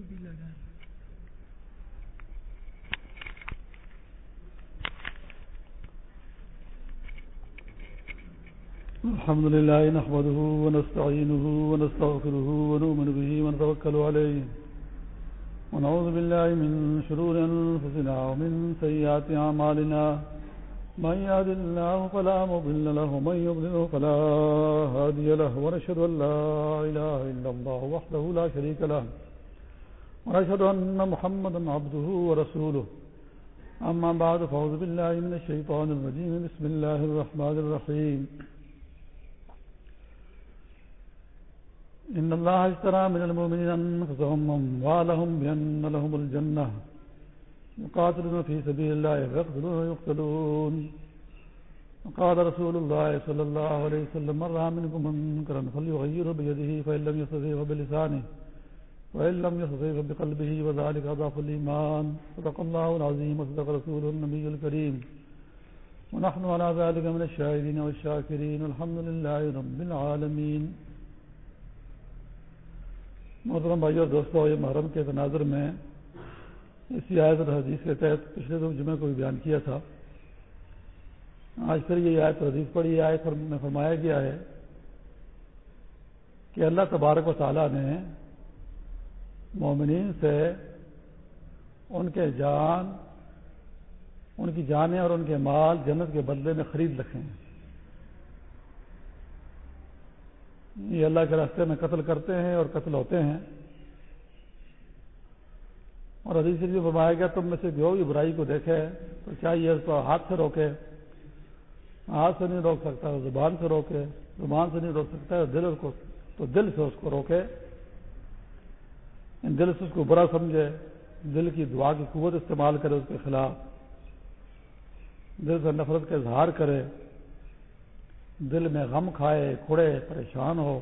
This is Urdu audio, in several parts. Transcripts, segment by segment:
کو بھی لگائیں الحمد لله نحمده ونستعينه ونستغفره ونؤمن به ونتوكل عليه ونعوذ بالله من شرور أنفسنا ومن سيئات عمالنا من يهد الله فلا مضل له ومن يضلله فلا هادي له ونشهد أن لا إله إلا الله وحده لا شريك له ونشهد أن محمد عبده ورسوله. أما بعد، فأعوذ بالله من الشيطان الرجيم. بسم الله الرحمن الرحيم. إن الله اشترى من المؤمنين أنفسهم واموالهم بأن لهم الجنة. يقاتلون في سبيل الله فيقتلون ويقتلون. وقال رسول الله صلى الله عليه وسلم من رأى منكم منكرا فليغيره بيده، فإن لم يستطيع فبلسانه. وإن لم يستطيع فبقلبه وذلك أضعف الإيمان. صدق الله العظيم وصدق رسوله النبي الكريم. ونحن على ذلك من الشاهدين والشاكرين. والحمد لله رب العالمين. محترم بھائی اور دوستوں یہ محرم کے تناظر میں اسی آیت اور حدیث کے تحت پچھلے دو جمعے کو بھی بیان کیا تھا۔ آج پھر یہ آیت اور حدیث پڑھی آیت میں فرمایا گیا ہے کہ اللہ تبارک و تعالیٰ نے مومنین سے ان کے جان، ان کی جانیں اور ان کے مال جنت کے بدلے میں خرید رکھے یہ اللہ کے راستے میں قتل کرتے ہیں اور قتل ہوتے ہیں۔ اور حدیث سے بھی فرمایا گیا، تم میں سے جو بھی برائی کو دیکھے تو چاہیے اس کو ہاتھ سے روکے؟ ہاتھ سے نہیں روک سکتا، زبان سے روکے، زبان سے نہیں روک سکتا، دل کو، تو دل سے اس کو روکے۔ دل سے اس کو برا سمجھے، دل کی دعا کی قوت استعمال کرے اس کے خلاف، دل سے نفرت کا اظہار کرے، دل میں غم کھائے، کھڑے، پریشان ہو،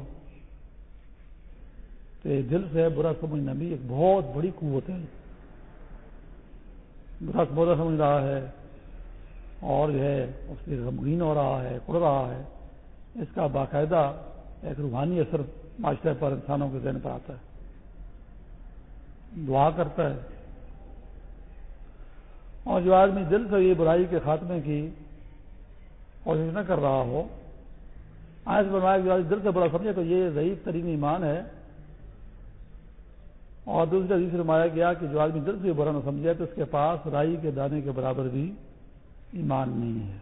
تو دل سے برا سمجھنا بھی ایک بہت بڑی قوت ہے۔ برا برا سمجھ رہا ہے اور جو ہے اس کے غمگین ہو رہا ہے، کڑ رہا ہے۔ اس کا باقاعدہ ایک روحانی اثر معاشرے پر انسانوں کے ذہن پر آتا ہے۔ دعا کرتا ہے۔ اور جو آدمی دل سے یہ برائی کے خاتمے کی کوشش نہ کر رہا ہو، آج بنوایا جو دل سے بڑا سمجھے تو یہ ضعیف ترین ایمان ہے۔ اور دوسرے حدیث رمایا گیا کہ جو آدمی دل سے برا نہ سمجھے تو اس کے پاس رائی کے دانے کے برابر بھی ایمان نہیں ہے۔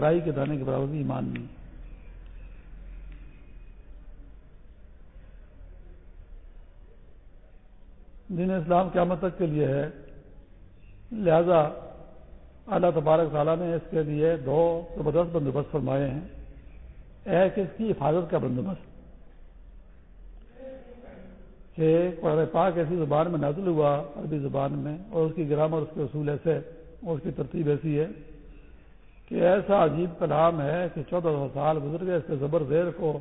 رائی کے دانے کے برابر بھی ایمان نہیں۔ ہے دین اسلام قیامت تک کے لیے ہے۔ لہذا اللہ تبارک تعالیٰ نے اس کے لیے دو زبردست بندوبست فرمائے ہیں۔ ایک اس کی حفاظت کا بندوبست۔ کہ قرآن پاک ایسی زبان میں نازل ہوا عربی زبان میں اور اس کی گرامر اس کے اصول ایسے اور اس کی ترتیب ایسی ہے کہ ایسا عجیب کلام ہے کہ چودہ سو سال گزر گئے اس کے زبر زیر کو،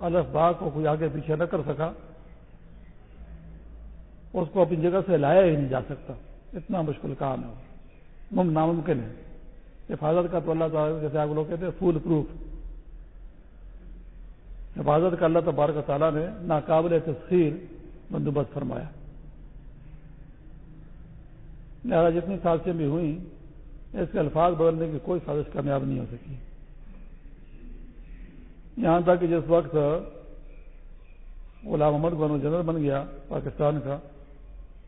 الف با کو کوئی آگے پیچھے نہ کر سکا۔ اس کو اپنی جگہ سے لایا ہی نہیں جا سکتا۔ اتنا مشکل کام ہے۔ مم ناممکن ہے۔ حفاظت کا تو اللہ تعالیٰ جیسے آپ لوگ کہتے ہیں فول پروف۔ حفاظت کا اللہ تبارک تعالیٰ نے ناقابل تسخیر بندوبست فرمایا۔ لہٰذا جتنی سازشیں بھی ہوئیں، اس کے الفاظ بدلنے کی کوئی سازش کامیاب نہیں ہو سکی۔ یہاں تک کہ جس وقت غلام محمد گورنر جنرل بن گیا پاکستان کا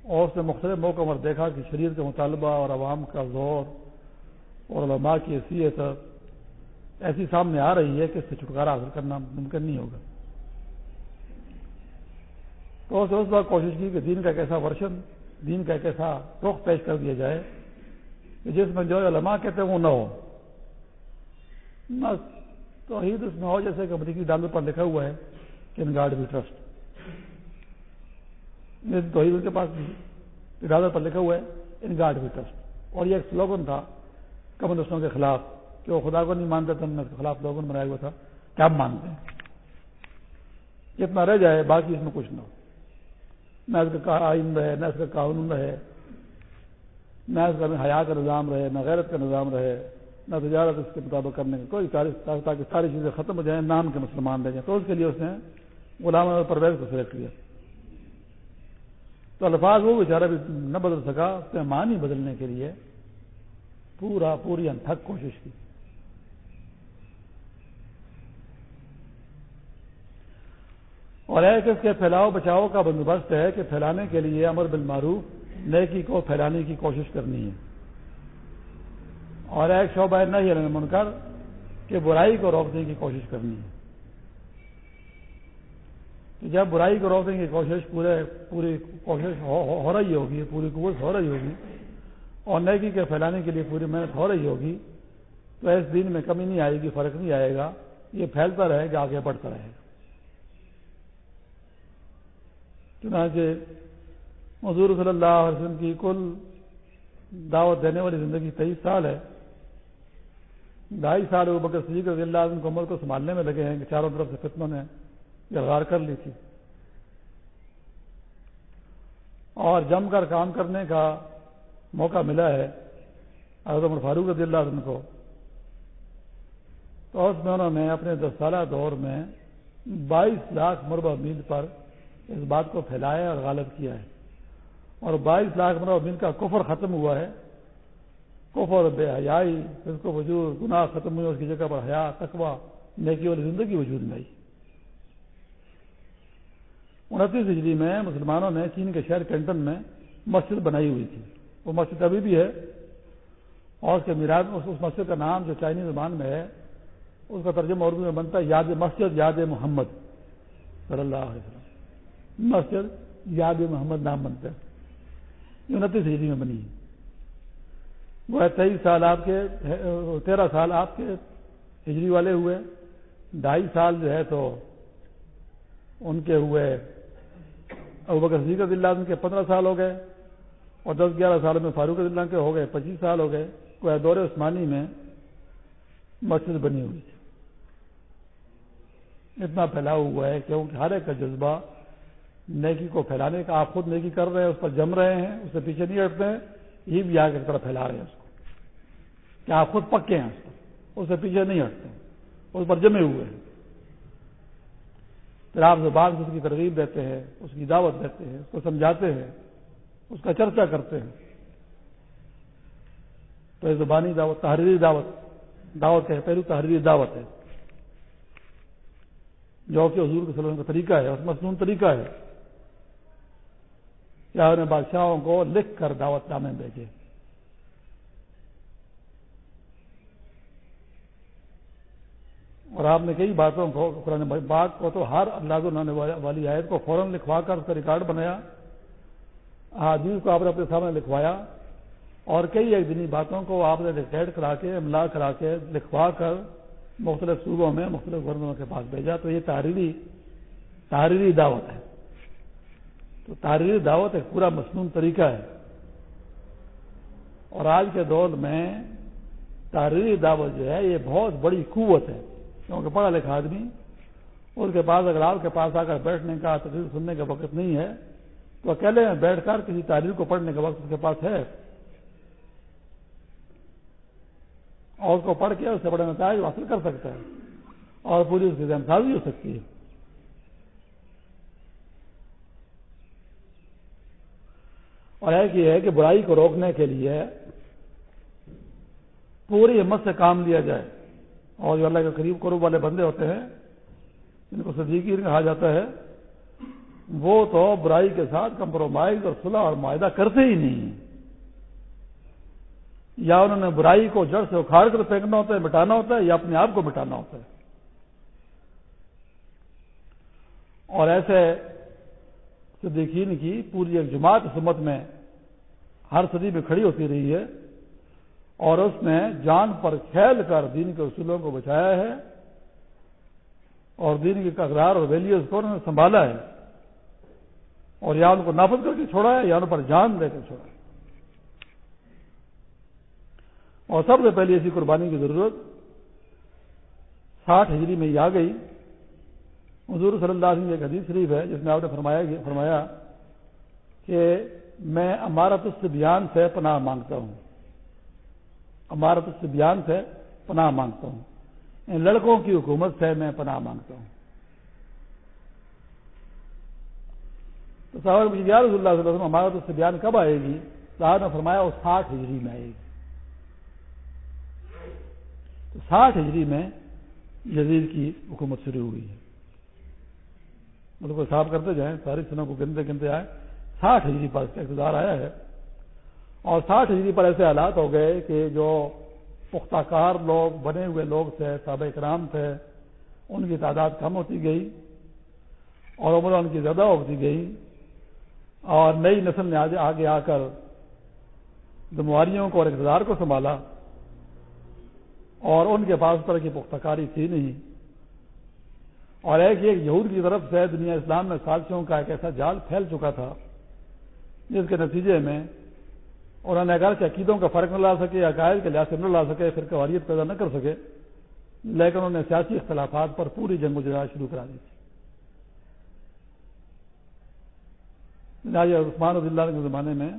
اور اس نے مختلف موقع پر دیکھا کہ شریر کا مطالبہ اور عوام کا زور اور علماء کی حیثیت ایسی سامنے آ رہی ہے کہ اس سے چھٹکارا حاصل کرنا ممکن نہیں ہوگا۔ تو اس وقت کوشش کی کہ دین کا ایک ایسا ورشن دین کا ایک ایسا رخ پیش کر دیا جائے کہ جس میں جو علماء کہتے ہیں وہ نہ ہو تو عید اس میں ہو جیسے کہ امریکی ڈالر پر لکھا ہوا ہے کہ ان گارڈ بھی ٹرسٹ توحید ان کے پاس ارادہ پر لکھا ہوا ہے، ان گاڈ بھی ٹرسٹ اور یہ ایک سلوگن تھا کمیونسٹوں کے خلاف، کہ وہ خدا کو نہیں مانتے تھے اس کے خلاف سلوگن بنایا ہوا تھا کیا ہم مانتے ہیں۔ کتنا رہ جائے، باقی اس میں کچھ نہ ہو۔ نہ اس کا آئین رہے، نہ اس کا قانون رہے، نہ اس کا حیا کا نظام رہے، نہ غیرت کا نظام رہے، نہ تجارت اس کے مطابق کرنے کا۔ کوئی تاکہ ساری چیزیں ختم ہو جائیں، نام کے مسلمان رہ جائیں۔ تو اس کے لیے اس نے غلام پرویز کو سلیکٹ کیا۔ تو الفاظ وہ بیچارہ بھی نہ بدل سکا، اس نے بدلنے کے لیے پورا پوری انتھک کوشش کی۔ اور ایک اس کے پھیلاؤ بچاؤ کا بندوبست ہے کہ پھیلانے کے لیے امر بالمعروف، نیکی کو پھیلانے کی کوشش کرنی ہے۔ اور ایک شعبہ نہیں ہے منکر کہ برائی کو روکنے کی کوشش کرنی ہے۔ جب برائی کو روکنے کی کوشش پورے پوری کوشش ہو رہی ہوگی، پوری قوت ہو رہی ہوگی اور نیکی کے پھیلانے کے لیے پوری محنت ہو رہی ہوگی، تو اس دن میں کمی نہیں آئے گی، فرق نہیں آئے گا، یہ پھیلتا رہے گا، آگے بڑھتا رہے گا۔ چنانچہ حضور صلی اللہ علیہ وسلم کی کل دعوت دینے والی زندگی تیئیس سال ہے۔ ڈھائی سال وہ بکر صدیق رضی اللہ عنہ کو عمر کو سنبھالنے میں لگے ہیں، کہ چاروں طرف سے فتنوں نے گرغار کر لی تھی۔ اور جم کر کام کرنے کا موقع ملا ہے حضرت عمر فاروق رضی اللہ عنہ کو۔ تو اس میں انہوں نے اپنے دس سالہ دور میں بائیس لاکھ مربع میل پر اس بات کو پھیلایا اور غالب کیا ہے۔ اور بائیس لاکھ مربع میل کا کفر ختم ہوا ہے۔ کفر بے حیائی اس کو وجود گناہ ختم ہوئی اس کی جگہ پر حیا تقوا نیکی والی زندگی وجود میں آئی۔ انتیس ہجری میں مسلمانوں نے چین کے شہر کینٹن میں مسجد بنائی ہوئی تھی۔ وہ مسجد ابھی بھی ہے اور اس کے میراد اس مسجد کا نام جو چائنی زبان میں ہے، اس کا ترجمہ اردو میں بنتا ہے یاد مسجد، یاد محمد صلی اللہ علیہ وسلم۔ مسجد، یاد محمد نام بنتا ہے۔ یہ انتیس ہجری میں بنی ہے۔ وہ تیئیس سال آپ کے تیرہ سال آپ کے ہجری والے ہوئے۔ ڈھائی سال جو ہے تو ان کے ہوئے ابو بکر صدیق رضی اللہ عنہ کے پندرہ سال ہو گئے اور دس گیارہ سال میں فاروق رضی اللہ کے ہو گئے، پچیس سال ہو گئے کوئی دور عثمانی میں مسجد بنی ہوئی تھی۔ اتنا پھیلا ہوا ہے کیونکہ ہر ایک کا جذبہ نیکی کو پھیلانے کا، آپ خود نیکی کر رہے ہیں، اس پر جم رہے ہیں، اس سے پیچھے نہیں ہٹتے ہیں، یہ بھی آگے طرح پھیلا رہے ہیں اس کو۔ کہ آپ خود پکے ہیں اس پر، اس سے پیچھے نہیں ہٹتے اس پر جمے ہوئے ہیں۔ پھر آپ زبان سے اس کی ترغیب دیتے ہیں، اس کی دعوت دیتے ہیں، اس کو سمجھاتے ہیں، اس کا چرچا کرتے ہیں۔ تو یہ زبانی دعوت، تحریری دعوت دعوت ہے پہلو تحریری دعوت ہے۔ جو کہ حضور کے سلم کا طریقہ ہے، اور مصنون طریقہ ہے۔ کیا انہیں بادشاہوں کو لکھ کر دعوت نامے بھیجے۔ اور آپ نے کئی باتوں کو قرآن بات کو تو ہر اللہ والی آیت کو فوراً لکھوا کر اس کا ریکارڈ بنایا حادیث کو آپ نے اپنے سامنے لکھوایا، اور کئی ایک دنی باتوں کو آپ نے ریکارڈ کرا کے، املا کرا کے لکھوا کر مختلف صوبوں میں، مختلف گورنروں کے پاس بھیجا۔ تو یہ تحریری تحریری دعوت ہے۔ تو تحریری دعوت ایک پورا مصنون طریقہ ہے۔ اور آج کے دور میں تحریری دعوت جو ہے، یہ بہت بڑی قوت ہے۔ کیونکہ پڑھا لکھا آدمی، اس کے پاس اگر آپ کے پاس آ کر بیٹھنے کا تقریر سننے کا وقت نہیں ہے، تو اکیلے میں بیٹھ کر کسی تحریر کو پڑھنے کا وقت اس کے پاس ہے۔ اور اس کو پڑھ کے اس سے بڑے نتائج حاصل کر سکتا ہے، اور پوری اس کی ذہن سازی ہو سکتی ہے۔ اور ایک یہ ہے کہ برائی کو روکنے کے لیے پوری ہمت سے کام لیا جائے۔ اور جو اللہ کے قریب قروب والے بندے ہوتے ہیں، جن کو صدیقی کہا جاتا ہے، وہ تو برائی کے ساتھ کمپرومائز اور صلح اور معاہدہ کرتے ہی نہیں یا انہوں نے برائی کو جڑ سے اکھاڑ کر پھینکنا ہوتا ہے، مٹانا ہوتا ہے، یا اپنے آپ کو مٹانا ہوتا ہے۔ اور ایسے صدیقین کی پوری ایک جماعت سمت میں ہر صدی میں کھڑی ہوتی رہی ہے۔ اور اس نے جان پر کھیل کر دین کے اصولوں کو بچایا ہے اور دین کے اقرار اور ویلیوز کو انہوں نے سنبھالا ہے اور یا ان کو نافذ کر کے چھوڑا ہے یا ان پر جان دے کر چھوڑا ہے۔ اور سب سے پہلے ایسی قربانی کی ضرورت ساٹھ ہجری میں ہی آ گئی۔ حضور صلی اللہ علیہ ایک حدیث شریف ہے جس میں آپ نے فرمایا فرمایا کہ میں امارت اس بیان سے پناہ مانگتا ہوں۔ امارت اس بیان سے پناہ مانگتا ہوں۔ ان لڑکوں کی حکومت سے میں پناہ مانگتا ہوں۔ تو صاحب رسول اللہ صلی اللہ علیہ وسلم ہمارا تو اس سے بیان کب آئے گی؟ صاحب نے فرمایا وہ ساٹھ ہجری میں آئے گی۔ تو ساٹھ ہجری میں یزید کی حکومت شروع ہوئی ہے۔ مطلب صاف کرتے جائیں، ساری سنوں کو گنتے گنتے آئے۔ ساٹھ ہجری پر اقتدار آیا ہے۔ اور ساٹھ ہجری پر ایسے حالات ہو گئے کہ جو پختہ کار لوگ، بنے ہوئے لوگ تھے، صحابہ کرام تھے، ان کی تعداد کم ہوتی گئی اور عمر ان کی زیادہ ہوتی گئی اور نئی نسل نے آگے آ کر ذمہواریوں کو اور اقتدار کو سنبھالا اور ان کے پاس طرح کی پختہ کاری تھی نہیں۔ اور ایک ایک یہود کی طرف سے دنیا اسلام میں سازشوں کا ایک ایسا جال پھیل چکا تھا، جس کے نتیجے میں انہوں نے اگر کہ عقیدوں کا فرق نہ لا سکے عقائد کے لحاظ سے نہ لا سکے پھر قواریت پیدا نہ کر سکے۔ لیکن انہوں نے سیاسی اختلافات پر پوری جنگ و جہاد شروع کرا دی تھی۔ عثمان رضی اللہ کے زمانے میں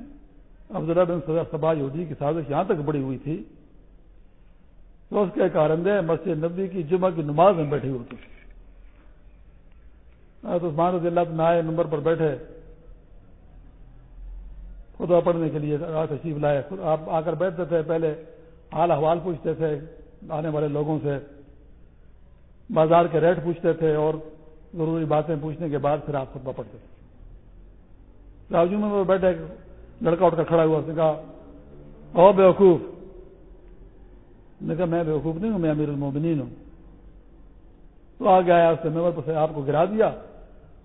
عبداللہ بن سزا صبا یہودی کی سازش یہاں تک بڑی ہوئی تھی تو اس کے کارندے مسجد نبی کی جمعہ کی نماز میں بیٹھی ہوتی تھی عثمان رضی اللہ نئے نمبر پر بیٹھے۔ خدا پڑھنے کے لیے تشریف لائے۔ آپ آ کر بیٹھتے تھے، پہلے حال احوال پوچھتے تھے، آنے والے لوگوں سے۔ بازار کے ریٹ پوچھتے تھے اور ضروری باتیں پوچھنے کے بعد پھر آپ خطبہ پڑھتے تھے۔ راجو میں بیٹھے، لڑکا اٹھ کر کھڑا ہوا، اس نے کہا، او بیوقوف نے کہا، میں بیوقوف نہیں ہوں، میں امیر المومنین ہوں۔ تو آگے آیا، اس نے سے آپ کو گرا دیا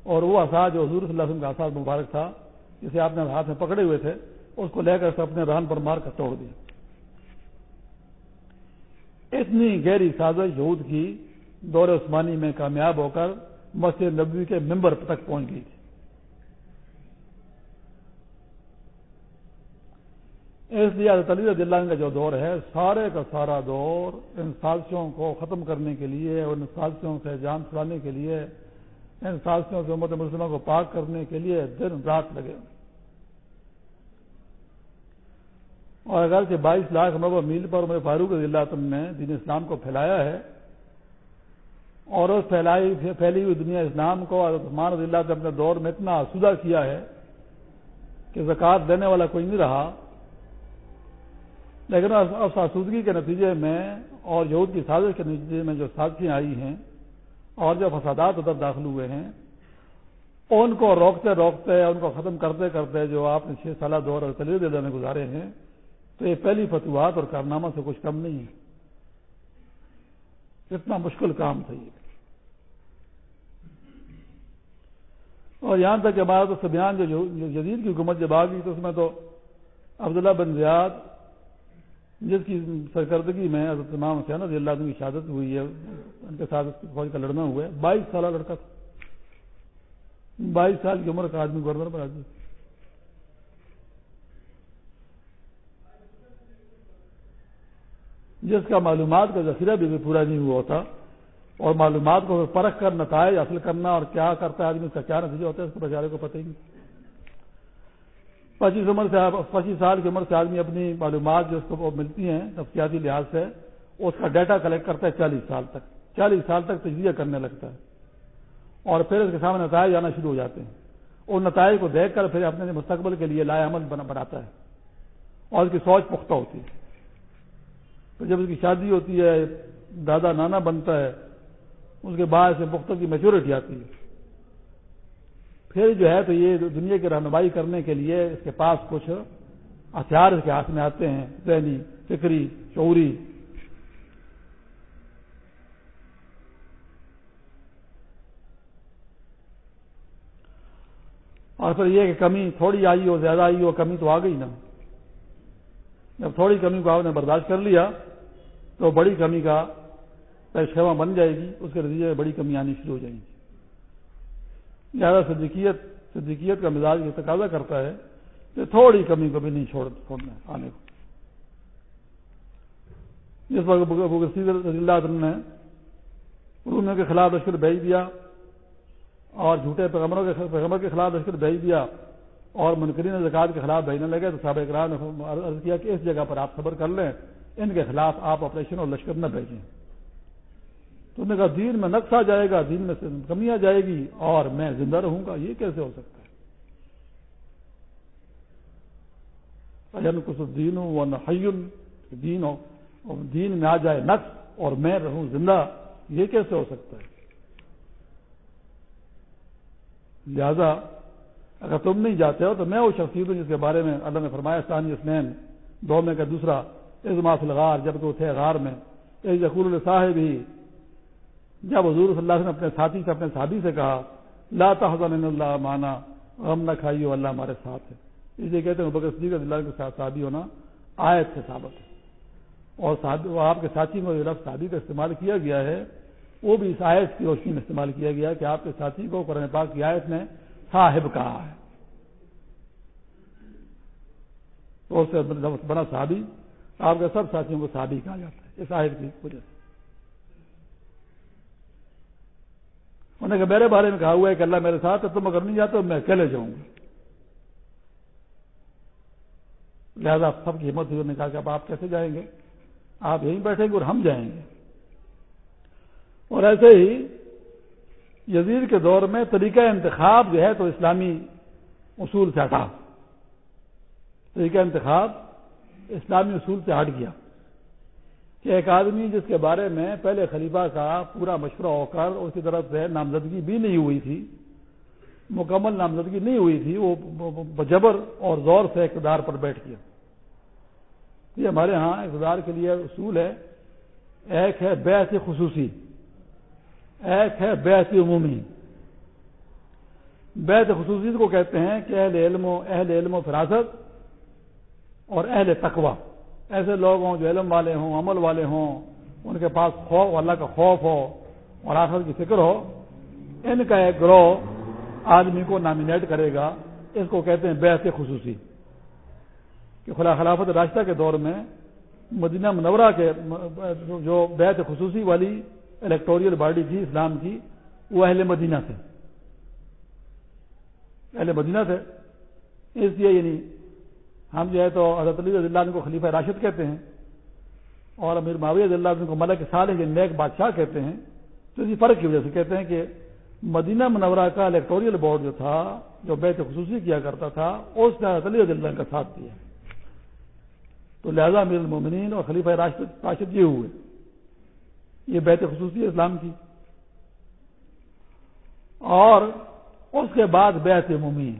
اور وہ اثاث جو حضور صلی اللہ علیہ وسلم کا اثاث مبارک تھا جسے آپ نے ہاتھ میں پکڑے ہوئے تھے، اس کو لے کر اپنے رہن پر مار کر توڑ دیا۔ اتنی گہری سازش یہود کی دور عثمانی میں کامیاب ہو کر مسجد نبوی کے ممبر تک پہنچ گئی تھی۔ اس لیے رضی اللہ کا جو دور ہے، سارے کا سارا دور ان سازشوں کو ختم کرنے کے لیے ان سازشوں سے جان چھڑانے کے لیے ان سازشوں سے امت مسلموں کو پاک کرنے کے لیے دن رات لگے۔ اور اگر کہ بائیس لاکھ مربع میل پر عمر فاروق رضی اللہ نے دین اسلام کو پھیلایا ہے، اور اس پھیلائی پھیلی ہوئی دنیا اسلام کو اور عثمان رضی اللہ اپنے دور میں اتنا آسودہ کیا ہے کہ زکوٰۃ دینے والا کوئی نہیں رہا۔ لیکن اس آسودگی کے نتیجے میں اور یہود کی سازش کے نتیجے میں جو سازشیں آئی ہیں اور جو فسادات ادھر داخل ہوئے ہیں، ان کو روکتے روکتے، ان کو ختم کرتے کرتے جو آپ نے چھ سالہ دور اور تلیہ دلہ میں گزارے ہیں، تو یہ پہلی فتوحات اور کارنامہ سے کچھ کم نہیں ہے۔ اتنا مشکل کام تھا یہ۔ اور یہاں تک کہ ہمارا تو سبیان جو جدید کی حکومت جب آ گئی تو اس میں تو عبداللہ بن زیاد جس کی سرکردگی میں حضرت امام حسین رضی اللہ عنہ کی شہادت ہوئی ہے، ان کے ساتھ فوج کا لڑنا ہوا ہے۔ بائیس سالہ لڑکا تھا۔ بائیس سال کی عمر کا آدمی گورنر پر آدمی جس کا معلومات کا ذخیرہ بھی پورا نہیں ہوا ہوتا، اور معلومات کو پرکھ کر، نتائج حاصل کرنا اور کیا کرتا ہے، آدمی اس کا کیا نتیجہ ہوتا ہے، اس کو بچارے کو پتہ ہی نہیں۔ پچیس عمر سے پچیس سال کی عمر سے آدمی اپنی معلومات جو اس کو ملتی ہیں، نفسیاتی لحاظ سے، اس کا ڈیٹا کلیکٹ کرتا ہے چالیس سال تک۔ چالیس سال تک تجزیہ کرنے لگتا ہے۔ اور پھر اس کے سامنے نتائج آنا شروع ہو جاتے ہیں۔ اور نتائج کو دیکھ کر پھر اپنے مستقبل کے لیے لائے عمل بناتا ہے۔ اور اس کی سوچ پختہ ہوتی ہے۔ تو جب اس کی شادی ہوتی ہے، دادا نانا بنتا ہے، اس کے بعد سے پختہ کی میچورٹی آتی ہے۔ پھر جو ہے تو یہ دنیا کی رہنمائی کرنے کے لیے اس کے پاس کچھ ہتھیار اس کے ہاتھ میں آتے ہیں، ذہنی، فکری چوری اور پھر یہ کہ کمی تھوڑی آئی ہو زیادہ آئی ہو کمی تو آ گئی نا۔ جب تھوڑی کمی کو آپ نے برداشت کر لیا تو بڑی کمی کا پیشوا بن جائے گی، اس کے نتیجے میں بڑی کمی آنی شروع ہو جائیں گی۔ زیادہ صدیقیت صدیقیت کا مزاج یہ تقاضا کرتا ہے کہ تھوڑی کمی کو بھی نہیں چھوڑ، چھوڑنا آنے کو۔ جس وقت رضی اللہ عنہ نے رومیوں کے خلاف لشکر بھیج دیا اور جھوٹے پیغمبروں کے پیغمبر کے خلاف لشکر بھیج دیا اور منکرین زکات کے خلاف بھیجنے لگے تو صحابہ اکرام نے عرض کیا کہ اس جگہ پر آپ خبر کر لیں، ان کے خلاف آپ آپریشن اور لشکر نہ بھیجیں۔ تو نے کہا، دین میں نقصہ جائے گا، دین میں کمی آ جائے گی اور میں زندہ رہوں گا، یہ کیسے ہو سکتا ہے؟ اجن کس دین ہوں وہ نہ دین ہو اور دین میں آ جائے نقص اور میں رہوں زندہ، یہ کیسے ہو سکتا ہے؟ لہذا اگر تم نہیں جاتے ہو تو میں وہ شخصیت ہوں جس کے بارے میں اللہ نے فرمایا، ثانی اسنین دو میں کا دوسرا ازماف الغار جبکہ وہ تھے غار میں یقول صاحب ہی جب حضور صلی اللہ علیہ نے اپنے ساتھی سے، اپنے صحابی سے کہا، لا تحزن اللہ مانا غم نہ کھائیے اللہ ہمارے ساتھ ہے۔ اس لیے کہتے ہیں بکر صدیق اللہ کے ساتھ صحابی ہونا آیت سے ثابت ہے۔ اور آپ کے ساتھی کو لفظ صحابی کا استعمال کیا گیا ہے، وہ بھی اس آیت کی روشنی میں استعمال کیا گیا کہ آپ کے ساتھی کو قرآن پاک کی آیت نے صاحب کہا ہے۔ تو اس سے بڑا صحابی، آپ کے سب ساتھیوں کو صحابی کہا جاتا ہے، اس آیت کی وجہ سے۔ انہوں نے کہا، میرے بارے میں کہا ہوا ہے کہ اللہ میرے ساتھ ہے، تم اگر نہیں جاتے میں اکیلے جاؤں گا۔ لہذا سب کی ہمت نے کہا کہ اب آپ کیسے جائیں گے؟ آپ یہیں بیٹھیں گے اور ہم جائیں گے۔ اور ایسے ہی یزید کے دور میں طریقہ انتخاب جو ہے تو اسلامی اصول سے ہٹا۔ طریقہ انتخاب اسلامی اصول سے ہٹ گیا۔ کہ ایک آدمی جس کے بارے میں پہلے خلیفہ کا پورا مشورہ ہو کر اس کی طرف سے نامزدگی بھی نہیں ہوئی تھی، مکمل نامزدگی نہیں ہوئی تھی، وہ بجبر اور زور سے اقتدار پر بیٹھ گیا۔ یہ ہمارے ہاں اقتدار کے لیے اصول ہے، ایک ہے بیعت خصوصی، ایک ہے بیعت عمومی۔ بیعت خصوصی کو کہتے ہیں کہ اہل علم و اہل علم و فراست اور اہل تقوا ایسے لوگ ہوں جو علم والے ہوں، عمل والے ہوں، ان کے پاس خوف اللہ کا خوف ہو اور آخر کی فکر ہو، ان کا ایک گروہ آدمی کو نامینیٹ کرے گا، اس کو کہتے ہیں بیعت خصوصی، کہ خلا خلافت راستہ کے دور میں مدینہ منورہ کے جو بیعت خصوصی والی الیکٹوریل باڈی تھی اسلام کی، وہ اہل مدینہ تھے۔ اہل مدینہ تھے۔ اس لیے یعنی ہم جو ہے تو حضرت علی رضی اللہ عنہ کو خلیفہ راشد کہتے ہیں اور امیر معاویہ رضی اللہ عنہ کو ملک صالح یعنی نیک بادشاہ کہتے ہیں، تو اسی فرق کی وجہ سے کہتے ہیں کہ مدینہ منورہ کا الیکٹوریل بورڈ جو تھا، جو بیت خصوصی کیا کرتا تھا، اس نے حضرت علی رضی اللہ کا ساتھ دیا۔ تو لہذا امیر المومنین اور خلیفہ راشد راشد یہ ہوئے۔ یہ بیت خصوصی اسلام کی۔ اور اس کے بعد بیت عمومی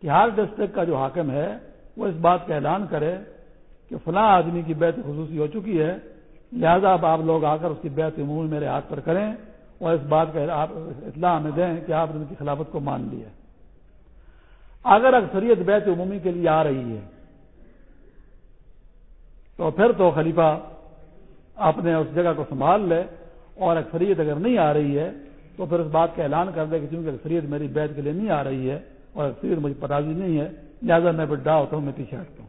کہ ہر ڈسٹرکٹ کا جو حاکم ہے وہ اس بات کا اعلان کرے کہ فلاں آدمی کی بیت خصوصی ہو چکی ہے، لہذا اب آپ لوگ آ کر اس کی بیت عمومی میرے ہاتھ پر کریں اور اس بات کا اطلاع ہمیں دیں کہ آپ نے ان کی خلافت کو مان لیا اگر اکثریت بیت عمومی کے لیے آ رہی ہے، تو پھر تو خلیفہ اپنے اس جگہ کو سنبھال لے اور اکثریت اگر نہیں آ رہی ہے، تو پھر اس بات کا اعلان کر دے کہ چونکہ اکثریت میری بیت کے لیے نہیں آ رہی ہے اور اکثریت مجھے پراضی نہیں ہے لہٰذا میں بڈا ہوتا ہوں، میں پیچھے ہٹتا ہوں۔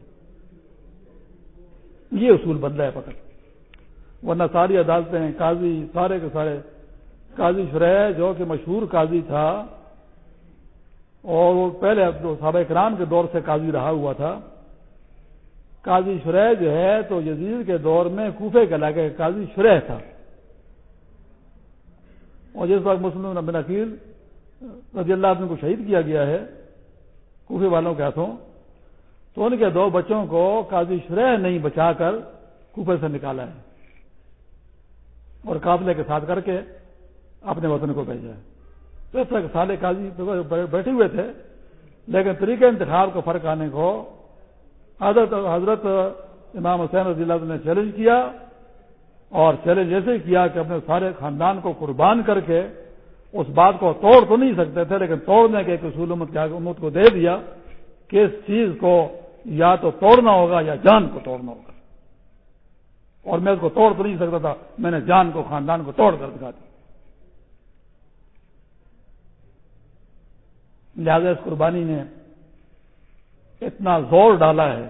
یہ اصول بدلا ہے پکڑ ورنہ ساری عدالتیں، قاضی، سارے کے سارے۔ قاضی شرح جو کہ مشہور قاضی تھا، اور وہ پہلے صحابہ کرام کے دور سے قاضی رہا ہوا تھا۔ قاضی شرح جو ہے، تو یزید کے دور میں کوفے کے علاقے کا قاضی شرح تھا۔ اور جس وقت مسلم بن عقیل رضی اللہ عنہ کو شہید کیا گیا ہے کوفے والوں کے ہاتھوں، تو ان کے دو بچوں کو قاضی شرح نہیں بچا کر کوفے سے نکالا ہے اور قافلے کے ساتھ کر کے اپنے وطن کو بھیجا ہے۔ تو اس طرح سالے قاضی بیٹھے ہوئے تھے، لیکن طریقے انتخاب کو فرق آنے کو حضرت حضرت امام حسین رضی اللہ نے چیلنج کیا اور چیلنج ایسے کیا کہ اپنے سارے خاندان کو قربان کر کے اس بات کو توڑ تو نہیں سکتے تھے، لیکن توڑنے کے اصول امت امت کو دے دیا کہ اس چیز کو یا تو توڑنا ہوگا یا جان کو توڑنا ہوگا۔ اور میں اس کو توڑ تو نہیں سکتا تھا، میں نے جان کو، خاندان کو توڑ کر دکھا دیا۔ لہذا اس قربانی نے اتنا زور ڈالا ہے،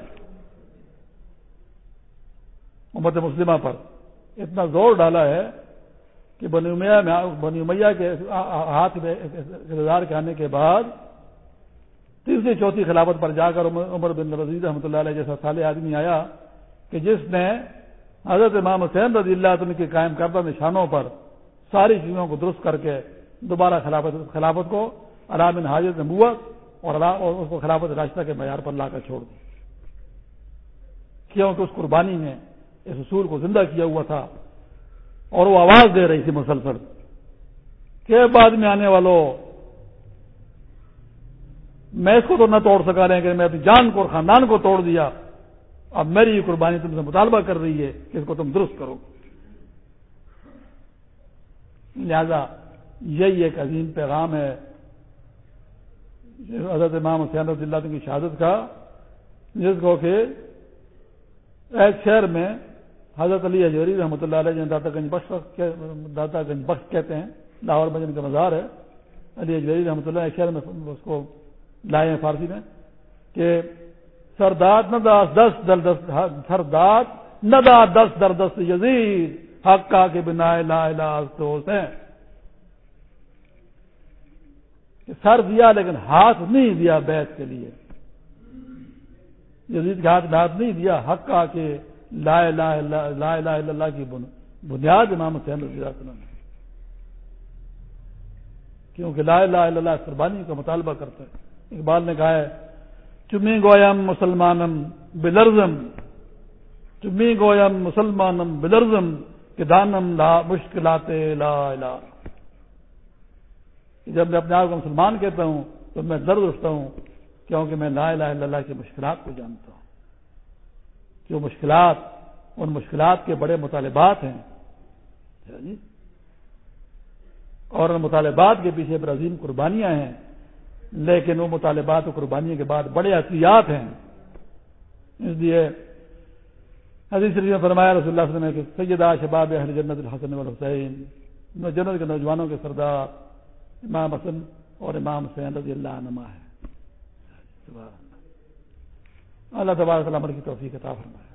امت مسلمہ پر اتنا زور ڈالا ہے کہ بنی امیہ میں بنی امیہ کے ہاتھ میں اقتدار کے آنے کے بعد تیسری چوتھی خلافت پر جا کر عمر بن رضید رحمۃ اللہ علیہ جیسا سال آدمی آیا کہ جس نے حضرت امام حسین رضی اللہ عنہ کے قائم کردہ نشانوں پر ساری چیزوں کو درست کر کے دوبارہ خلافت خلافت کو علام حاجت نبوت اور اس کو خلافت راستہ کے معیار پر لا کر چھوڑ دی۔ کیونکہ اس قربانی نے اس اصول کو زندہ کیا ہوا تھا۔ اور وہ آواز دے رہی تھی مسلسل کہ بعد میں آنے والوں، میں اس کو تو نہ توڑ سکا رہے کہ میں اپنی جان کو اور خاندان کو توڑ دیا۔ اب میری یہ قربانی تم سے مطالبہ کر رہی ہے کہ اس کو تم درست کرو۔ لہذا یہی ایک عظیم پیغام ہے۔ حضرت امام حسین رضی اللہ کی شہادت کا، جس کو کہ ایک شہر میں حضرت علی اجوری رحمۃ اللہ علیہ داتا گنج بخش داتا گنج بخش کہتے ہیں، لاہور میں جن کا مزار ہے، علی اجوری رحمۃ اللہ شہر میں اس کو لائے ہیں فارسی میں کہ سرداد نہ داس ہاں، دس در دس سرداد نہ دا دس در دس یزید حق کا کے بنا لا علاج تو سر دیا لیکن ہاتھ نہیں دیا بیت کے لیے۔ یزید کے ہاتھ ہاتھ نہیں دیا حق کا کہ لا الہ الا لا الہ الا اللہ کی بنیاد امام حسین رضی اللہ نے۔ کیونکہ لا الہ الا اللہ قربانی کا مطالبہ کرتا ہے۔ اقبال نے کہا ہے چمی گویم مسلمانم بلرزم چمی گویم مسلمانم بلرزم کہ دانم لا مشکلات لا الہ۔ جب میں اپنے آپ کو مسلمان کہتا ہوں تو میں درد اٹھتا ہوں، کیونکہ میں لا الہ الا اللہ کی مشکلات کو جانتا ہوں۔ کہ وہ مشکلات، ان مشکلات کے بڑے مطالبات ہیں۔ اور ان مطالبات کے پیچھے عظیم قربانیاں ہیں، لیکن وہ مطالبات و قربانیوں کے بعد بڑے احتیاط ہیں۔ اس لیے حدیث شریف میں فرمایا، رسول اللہ صلی اللہ علیہ وسلم سیدہ شباب اہل جنت الحسن والحسین جنت کے نوجوانوں کے سردار امام حسن اور امام حسین رضی اللہ عنما ہے اللہ تبارک عمل کی توفیق عطا فرمائے۔